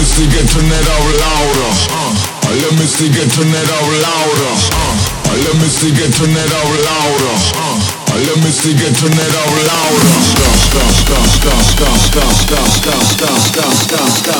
me see you turn it up louder. Uh, let me see you turn it up louder. Uh, let me see you turn it up louder. Uh, let me see you turn it up louder. Stop! Stop! Stop! Stop! Stop! Stop! Stop! Stop! Stop! Stop!